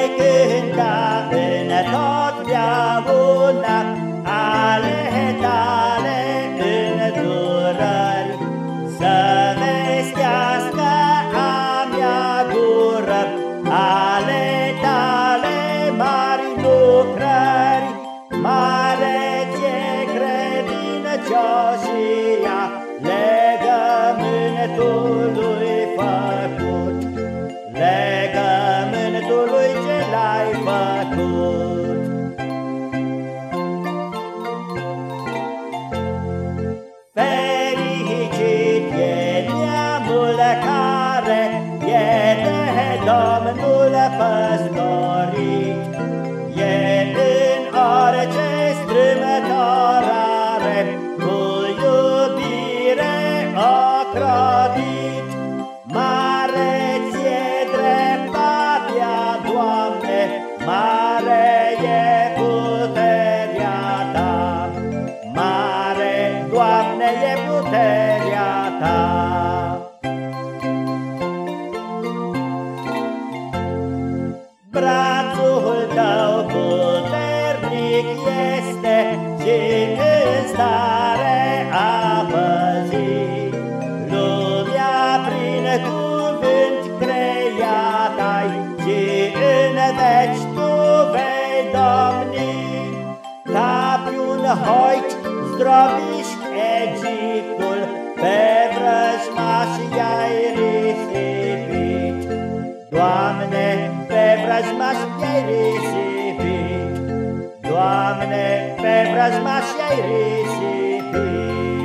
vei cânta în tot viauna ale tale îndurări, să vestească a mea dură ale tale mari lucrări, mare ție credincioșii. Domnul păstorit, e în orice strâmătorare, cu iubire ocrotit. Mare ție dreptatea, Doamne, mare e puterea Ta, mare, Doamne, e puterea Ta. Brațul tău puternic este și în stare a păzi. Lumea prin cuvânt creat ai și în veci tu vei domni. Ca pe un hoit zdrobiși Egiptul, pe vrăjmași i-ai vrăjmaș i-ai risipi, Doamne, pe vrăjmaș i-ai risipi.